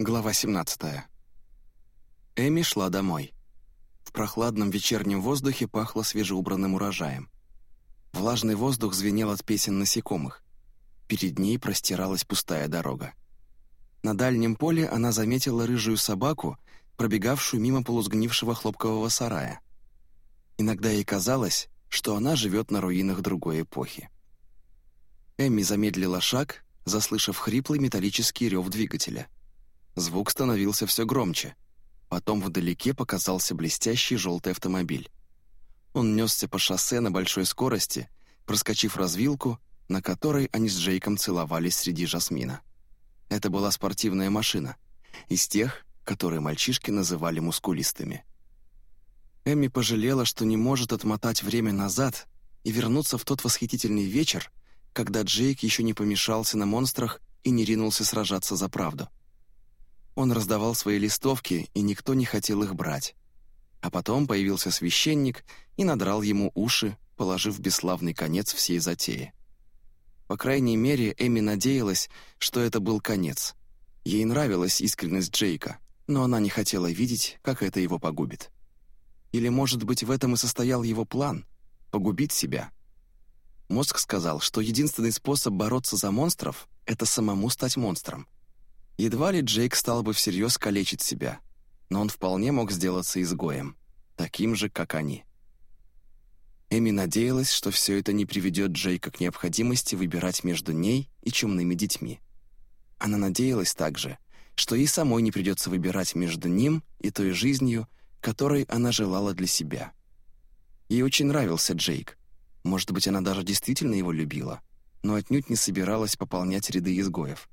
Глава 17. Эми шла домой. В прохладном вечернем воздухе пахло свежеубранным урожаем. Влажный воздух звенел от песен насекомых. Перед ней простиралась пустая дорога. На дальнем поле она заметила рыжую собаку, пробегавшую мимо полусгнившего хлопкового сарая. Иногда ей казалось, что она живет на руинах другой эпохи. Эми замедлила шаг, заслышав хриплый металлический рев двигателя — Звук становился все громче. Потом вдалеке показался блестящий желтый автомобиль. Он несся по шоссе на большой скорости, проскочив развилку, на которой они с Джейком целовались среди жасмина. Это была спортивная машина, из тех, которые мальчишки называли мускулистыми. Эми пожалела, что не может отмотать время назад и вернуться в тот восхитительный вечер, когда Джейк еще не помешался на монстрах и не ринулся сражаться за правду. Он раздавал свои листовки, и никто не хотел их брать. А потом появился священник и надрал ему уши, положив бесславный конец всей затее. По крайней мере, Эми надеялась, что это был конец. Ей нравилась искренность Джейка, но она не хотела видеть, как это его погубит. Или, может быть, в этом и состоял его план — погубить себя. Мозг сказал, что единственный способ бороться за монстров — это самому стать монстром — Едва ли Джейк стал бы всерьез калечить себя, но он вполне мог сделаться изгоем, таким же, как они. Эми надеялась, что все это не приведет Джейка к необходимости выбирать между ней и чумными детьми. Она надеялась также, что ей самой не придется выбирать между ним и той жизнью, которой она желала для себя. Ей очень нравился Джейк. Может быть, она даже действительно его любила, но отнюдь не собиралась пополнять ряды изгоев.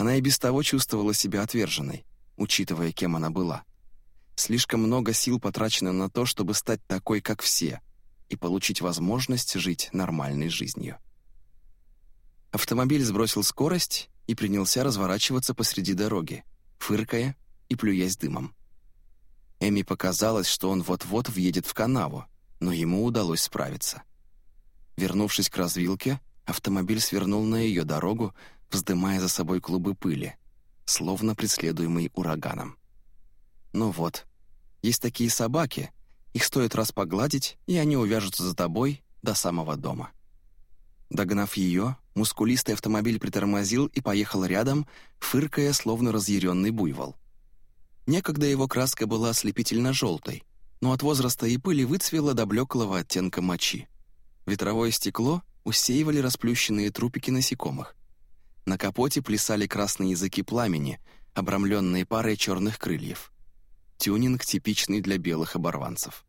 Она и без того чувствовала себя отверженной, учитывая, кем она была. Слишком много сил потрачено на то, чтобы стать такой, как все, и получить возможность жить нормальной жизнью. Автомобиль сбросил скорость и принялся разворачиваться посреди дороги, фыркая и плюясь дымом. Эми показалось, что он вот-вот въедет в канаву, но ему удалось справиться. Вернувшись к развилке, автомобиль свернул на ее дорогу, вздымая за собой клубы пыли, словно преследуемый ураганом. Ну вот, есть такие собаки, их стоит раз погладить, и они увяжутся за тобой до самого дома. Догнав ее, мускулистый автомобиль притормозил и поехал рядом, фыркая, словно разъяренный буйвол. Некогда его краска была ослепительно-желтой, но от возраста и пыли выцвела до блеклого оттенка мочи. Ветровое стекло усеивали расплющенные трупики насекомых. На капоте плясали красные языки пламени, обрамленные парой черных крыльев. Тюнинг, типичный для белых оборванцев.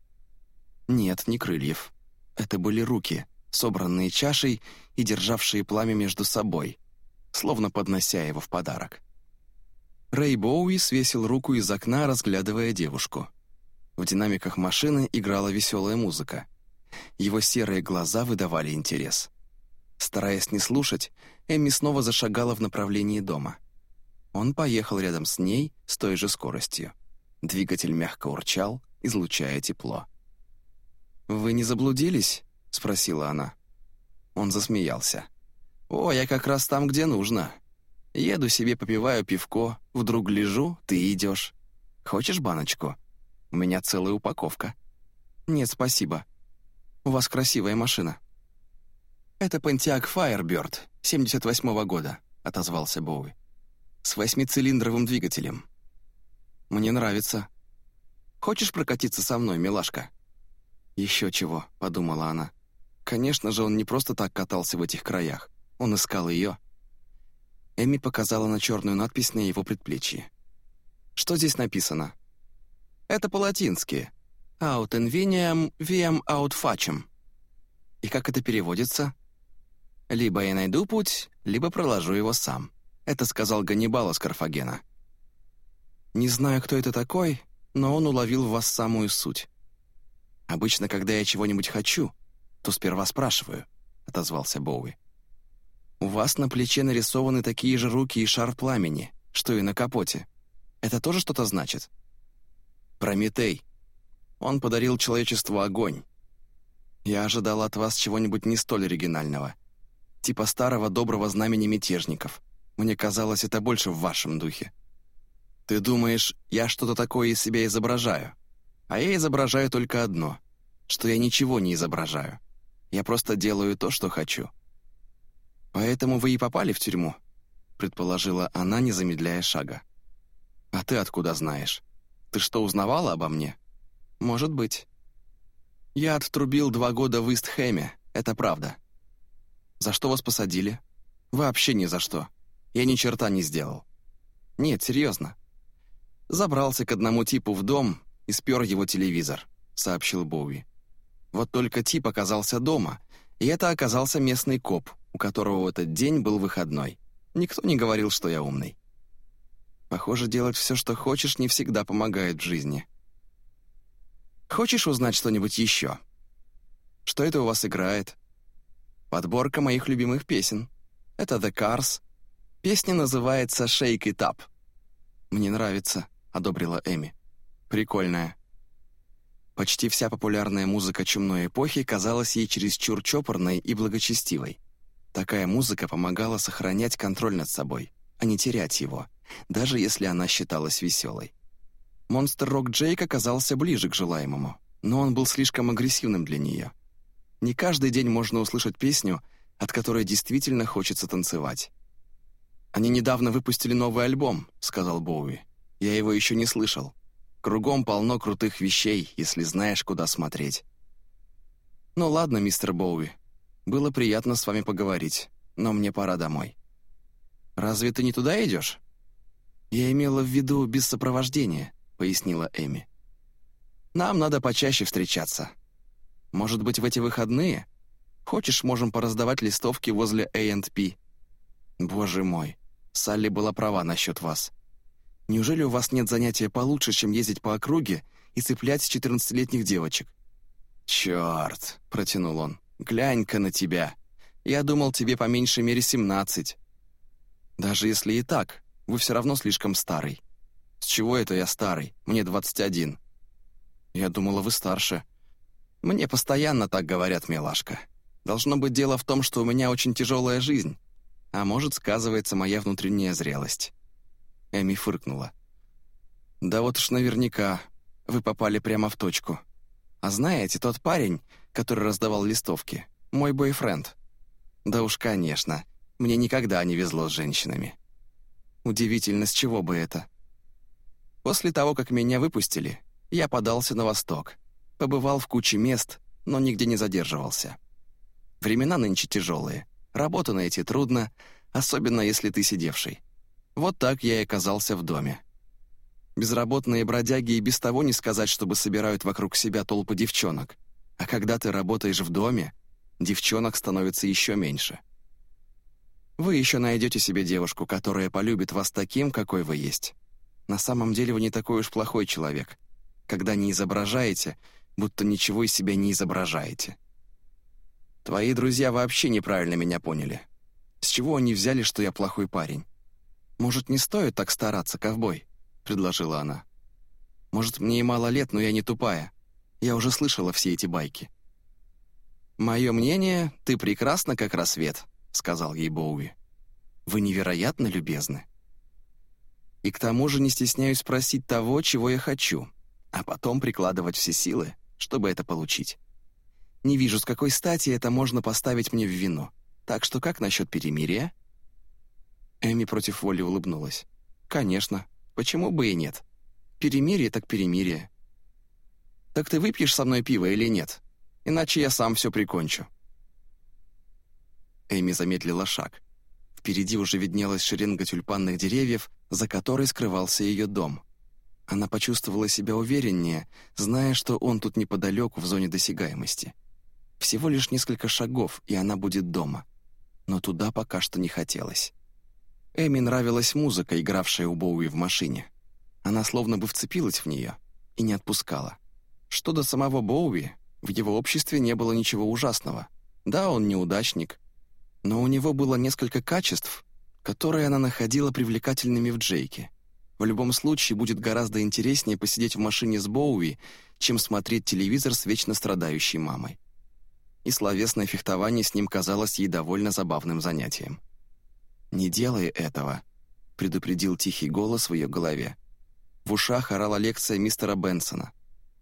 Нет, не крыльев. Это были руки, собранные чашей и державшие пламя между собой, словно поднося его в подарок. Рэй Боуи свесил руку из окна, разглядывая девушку. В динамиках машины играла веселая музыка. Его серые глаза выдавали интерес. Стараясь не слушать, Эмми снова зашагала в направлении дома. Он поехал рядом с ней с той же скоростью. Двигатель мягко урчал, излучая тепло. «Вы не заблудились?» — спросила она. Он засмеялся. «О, я как раз там, где нужно. Еду себе, попиваю пивко, вдруг гляжу, ты идешь. Хочешь баночку? У меня целая упаковка». «Нет, спасибо. У вас красивая машина». «Это Pontiac Firebird 78-го года», — отозвался Боуи. «С восьмицилиндровым двигателем». «Мне нравится». «Хочешь прокатиться со мной, милашка?» «Еще чего», — подумала она. «Конечно же, он не просто так катался в этих краях. Он искал ее». Эми показала на черную надпись на его предплечье. «Что здесь написано?» «Это по-латински. Aut inveniam viam aut facem». «И как это переводится?» Либо я найду путь, либо проложу его сам. Это сказал Ганнибал из Карфагена. Не знаю, кто это такой, но он уловил в вас самую суть. Обычно, когда я чего-нибудь хочу, то сперва спрашиваю, — отозвался Боуи. У вас на плече нарисованы такие же руки и шар пламени, что и на капоте. Это тоже что-то значит? Прометей. Он подарил человечеству огонь. Я ожидал от вас чего-нибудь не столь оригинального типа старого доброго знамени мятежников. Мне казалось, это больше в вашем духе». Ты думаешь, я что-то такое из себя изображаю? А я изображаю только одно, что я ничего не изображаю. Я просто делаю то, что хочу. Поэтому вы и попали в тюрьму, предположила она, не замедляя шага. А ты откуда знаешь? Ты что, узнавала обо мне? Может быть. Я оттрубил два года в Истхэме, это правда. За что вас посадили? Вообще ни за что. Я ни черта не сделал. Нет, серьезно. Забрался к одному типу в дом и спер его телевизор», — сообщил Боуи. «Вот только тип оказался дома, и это оказался местный коп, у которого в этот день был выходной. Никто не говорил, что я умный. Похоже, делать все, что хочешь, не всегда помогает в жизни. Хочешь узнать что-нибудь еще? Что это у вас играет? Подборка моих любимых песен. Это The Cars. Песня называется «Shake It Up». Мне нравится. — одобрила Эми. «Прикольная». Почти вся популярная музыка чумной эпохи казалась ей чересчур чопорной и благочестивой. Такая музыка помогала сохранять контроль над собой, а не терять его, даже если она считалась веселой. Монстр Рок Джейк оказался ближе к желаемому, но он был слишком агрессивным для нее. Не каждый день можно услышать песню, от которой действительно хочется танцевать. «Они недавно выпустили новый альбом», — сказал Боуи. Я его еще не слышал. Кругом полно крутых вещей, если знаешь, куда смотреть. Ну ладно, мистер Боуи. Было приятно с вами поговорить, но мне пора домой. Разве ты не туда идешь? Я имела в виду без сопровождения, пояснила Эми. Нам надо почаще встречаться. Может быть, в эти выходные? Хочешь, можем пораздавать листовки возле A&P. Боже мой, Салли была права насчет вас. Неужели у вас нет занятия получше, чем ездить по округе и цеплять четырнадцатилетних девочек?» «Черт!» — протянул он. «Глянь-ка на тебя. Я думал, тебе по меньшей мере семнадцать. Даже если и так, вы все равно слишком старый. С чего это я старый? Мне двадцать один. Я думала, вы старше. Мне постоянно так говорят, милашка. Должно быть дело в том, что у меня очень тяжелая жизнь, а может, сказывается моя внутренняя зрелость. Эми фыркнула. «Да вот уж наверняка. Вы попали прямо в точку. А знаете, тот парень, который раздавал листовки, мой бойфренд. Да уж, конечно, мне никогда не везло с женщинами. Удивительно, с чего бы это? После того, как меня выпустили, я подался на восток. Побывал в куче мест, но нигде не задерживался. Времена нынче тяжелые. Работу найти трудно, особенно если ты сидевший. Вот так я и оказался в доме. Безработные бродяги и без того не сказать, чтобы собирают вокруг себя толпы девчонок. А когда ты работаешь в доме, девчонок становится еще меньше. Вы еще найдете себе девушку, которая полюбит вас таким, какой вы есть. На самом деле вы не такой уж плохой человек, когда не изображаете, будто ничего из себя не изображаете. Твои друзья вообще неправильно меня поняли. С чего они взяли, что я плохой парень? «Может, не стоит так стараться, ковбой?» — предложила она. «Может, мне и мало лет, но я не тупая. Я уже слышала все эти байки». «Мое мнение, ты прекрасна, как рассвет», — сказал ей Боуи. «Вы невероятно любезны. И к тому же не стесняюсь спросить того, чего я хочу, а потом прикладывать все силы, чтобы это получить. Не вижу, с какой стати это можно поставить мне в вину. Так что как насчет перемирия?» Эми против воли улыбнулась. «Конечно. Почему бы и нет? Перемирие так перемирие. Так ты выпьешь со мной пиво или нет? Иначе я сам все прикончу». Эми замедлила шаг. Впереди уже виднелась шеренга тюльпанных деревьев, за которой скрывался ее дом. Она почувствовала себя увереннее, зная, что он тут неподалеку в зоне досягаемости. Всего лишь несколько шагов, и она будет дома. Но туда пока что не хотелось. Эми нравилась музыка, игравшая у Боуи в машине. Она словно бы вцепилась в нее и не отпускала. Что до самого Боуи, в его обществе не было ничего ужасного. Да, он неудачник, но у него было несколько качеств, которые она находила привлекательными в Джейке. В любом случае, будет гораздо интереснее посидеть в машине с Боуи, чем смотреть телевизор с вечно страдающей мамой. И словесное фехтование с ним казалось ей довольно забавным занятием. «Не делай этого», — предупредил тихий голос в ее голове. В ушах орала лекция мистера Бенсона.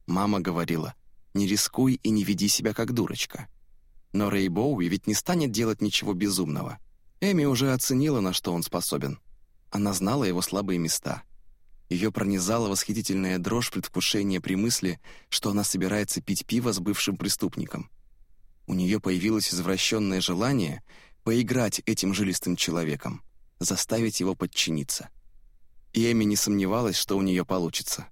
Мама говорила, «Не рискуй и не веди себя как дурочка». Но Рэй Боуи ведь не станет делать ничего безумного. Эми уже оценила, на что он способен. Она знала его слабые места. Ее пронизала восхитительная дрожь предвкушения при мысли, что она собирается пить пиво с бывшим преступником. У нее появилось извращенное желание поиграть этим жилистым человеком, заставить его подчиниться. И Эми не сомневалась, что у нее получится.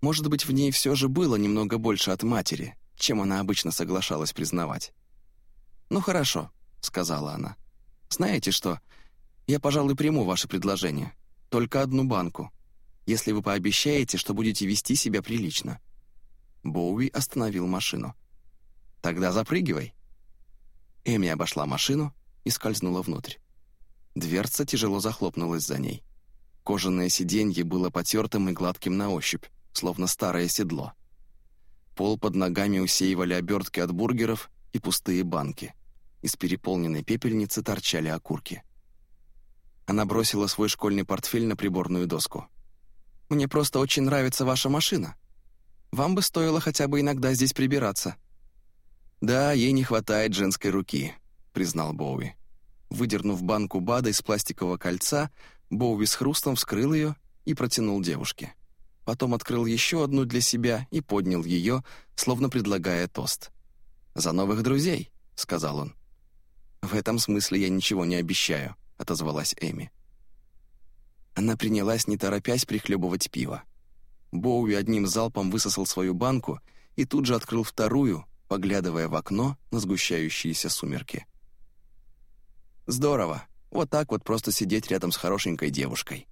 Может быть, в ней все же было немного больше от матери, чем она обычно соглашалась признавать. «Ну хорошо», — сказала она. «Знаете что? Я, пожалуй, приму ваше предложение. Только одну банку. Если вы пообещаете, что будете вести себя прилично». Боуи остановил машину. «Тогда запрыгивай». Эми обошла машину и скользнула внутрь. Дверца тяжело захлопнулась за ней. Кожаное сиденье было потертым и гладким на ощупь, словно старое седло. Пол под ногами усеивали обертки от бургеров и пустые банки. Из переполненной пепельницы торчали окурки. Она бросила свой школьный портфель на приборную доску. «Мне просто очень нравится ваша машина. Вам бы стоило хотя бы иногда здесь прибираться». «Да, ей не хватает женской руки», — признал Боуи. Выдернув банку БАДа из пластикового кольца, Боуи с хрустом вскрыл ее и протянул девушке потом открыл еще одну для себя и поднял ее, словно предлагая тост. «За новых друзей», — сказал он. «В этом смысле я ничего не обещаю», — отозвалась Эми. Она принялась, не торопясь, прихлебывать пиво. Боуи одним залпом высосал свою банку и тут же открыл вторую, поглядывая в окно на сгущающиеся сумерки. «Здорово. Вот так вот просто сидеть рядом с хорошенькой девушкой».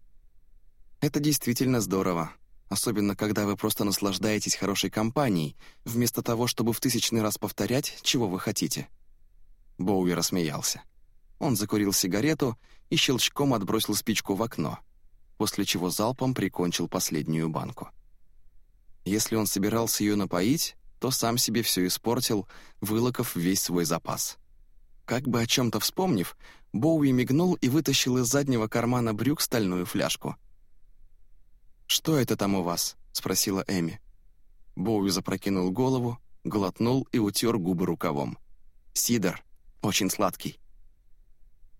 «Это действительно здорово», особенно когда вы просто наслаждаетесь хорошей компанией, вместо того, чтобы в тысячный раз повторять, чего вы хотите». Боуи рассмеялся. Он закурил сигарету и щелчком отбросил спичку в окно, после чего залпом прикончил последнюю банку. Если он собирался ее напоить, то сам себе все испортил, вылокав весь свой запас. Как бы о чем-то вспомнив, Боуи мигнул и вытащил из заднего кармана брюк стальную фляжку — «Что это там у вас?» — спросила Эми. Боуи запрокинул голову, глотнул и утер губы рукавом. «Сидор. Очень сладкий».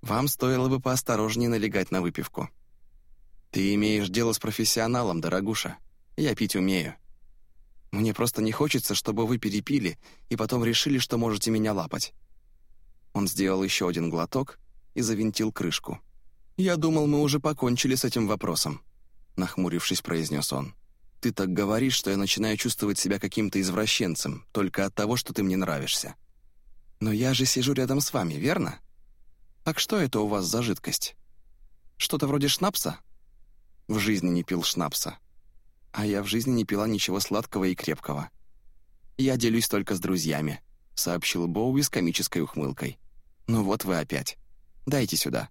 «Вам стоило бы поосторожнее налегать на выпивку». «Ты имеешь дело с профессионалом, дорогуша. Я пить умею. Мне просто не хочется, чтобы вы перепили и потом решили, что можете меня лапать». Он сделал еще один глоток и завинтил крышку. «Я думал, мы уже покончили с этим вопросом». — нахмурившись, произнес он. «Ты так говоришь, что я начинаю чувствовать себя каким-то извращенцем, только от того, что ты мне нравишься. Но я же сижу рядом с вами, верно? Так что это у вас за жидкость? Что-то вроде шнапса?» В жизни не пил шнапса. А я в жизни не пила ничего сладкого и крепкого. «Я делюсь только с друзьями», — сообщил Боуи с комической ухмылкой. «Ну вот вы опять. Дайте сюда».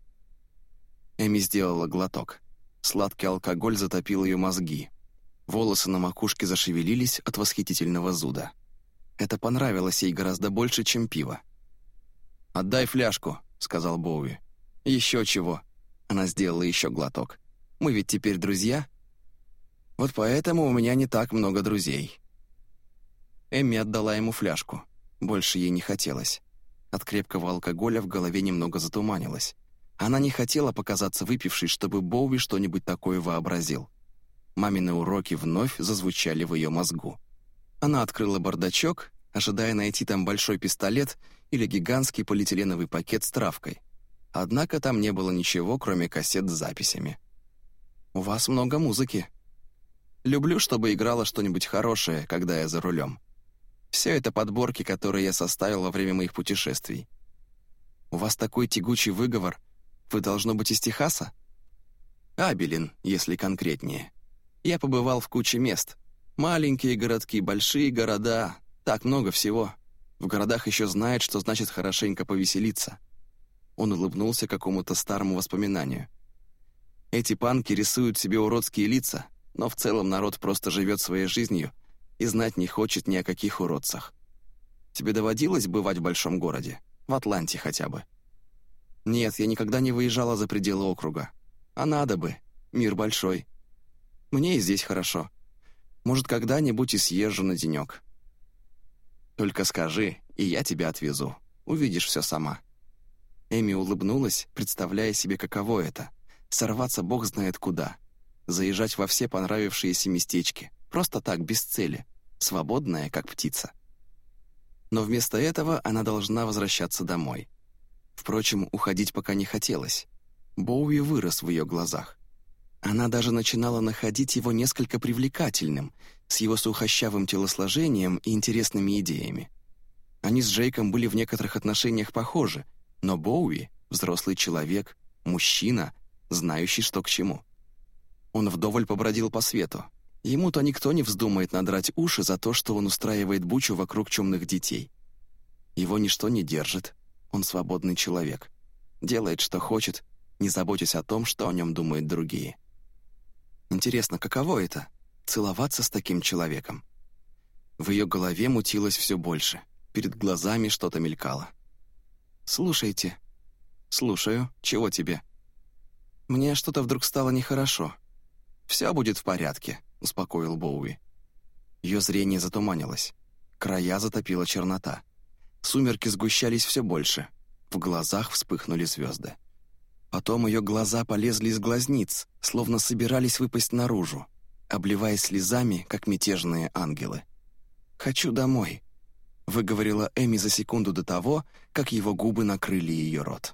Эми сделала глоток. Сладкий алкоголь затопил ее мозги. Волосы на макушке зашевелились от восхитительного зуда. Это понравилось ей гораздо больше, чем пиво. «Отдай фляжку», — сказал Боуи. «Еще чего». Она сделала еще глоток. «Мы ведь теперь друзья?» «Вот поэтому у меня не так много друзей». Эмми отдала ему фляжку. Больше ей не хотелось. От крепкого алкоголя в голове немного затуманилось. Она не хотела показаться выпившей, чтобы Боуи что-нибудь такое вообразил. Мамины уроки вновь зазвучали в ее мозгу. Она открыла бардачок, ожидая найти там большой пистолет или гигантский полиэтиленовый пакет с травкой. Однако там не было ничего, кроме кассет с записями. «У вас много музыки. Люблю, чтобы играло что-нибудь хорошее, когда я за рулем. Все это подборки, которые я составил во время моих путешествий. У вас такой тягучий выговор — вы, должно быть, из Техаса?» «Абелин, если конкретнее. Я побывал в куче мест. Маленькие городки, большие города. Так много всего. В городах еще знают, что значит хорошенько повеселиться». Он улыбнулся какому-то старому воспоминанию. «Эти панки рисуют себе уродские лица, но в целом народ просто живет своей жизнью и знать не хочет ни о каких уродцах. Тебе доводилось бывать в большом городе? В Атланте хотя бы?» Нет, я никогда не выезжала за пределы округа. А надо бы. Мир большой. Мне и здесь хорошо. Может, когда-нибудь и съезжу на денек. Только скажи, и я тебя отвезу. Увидишь все сама». Эми улыбнулась, представляя себе, каково это — сорваться бог знает куда, заезжать во все понравившиеся местечки, просто так, без цели, свободная, как птица. Но вместо этого она должна возвращаться домой. Впрочем, уходить пока не хотелось. Боуи вырос в ее глазах. Она даже начинала находить его несколько привлекательным, с его сухощавым телосложением и интересными идеями. Они с Джейком были в некоторых отношениях похожи, но Боуи — взрослый человек, мужчина, знающий, что к чему. Он вдоволь побродил по свету. Ему-то никто не вздумает надрать уши за то, что он устраивает бучу вокруг чумных детей. Его ничто не держит, он свободный человек. Делает, что хочет, не заботясь о том, что о нем думают другие. Интересно, каково это — целоваться с таким человеком? В ее голове мутилось все больше, перед глазами что-то мелькало. «Слушайте». «Слушаю. Чего тебе?» «Мне что-то вдруг стало нехорошо». «Все будет в порядке», — успокоил Боуи. Ее зрение затуманилось. Края затопила чернота. Сумерки сгущались все больше. В глазах вспыхнули звезды. Потом ее глаза полезли из глазниц, словно собирались выпасть наружу, обливаясь слезами, как мятежные ангелы. «Хочу домой», — выговорила Эми за секунду до того, как его губы накрыли ее рот.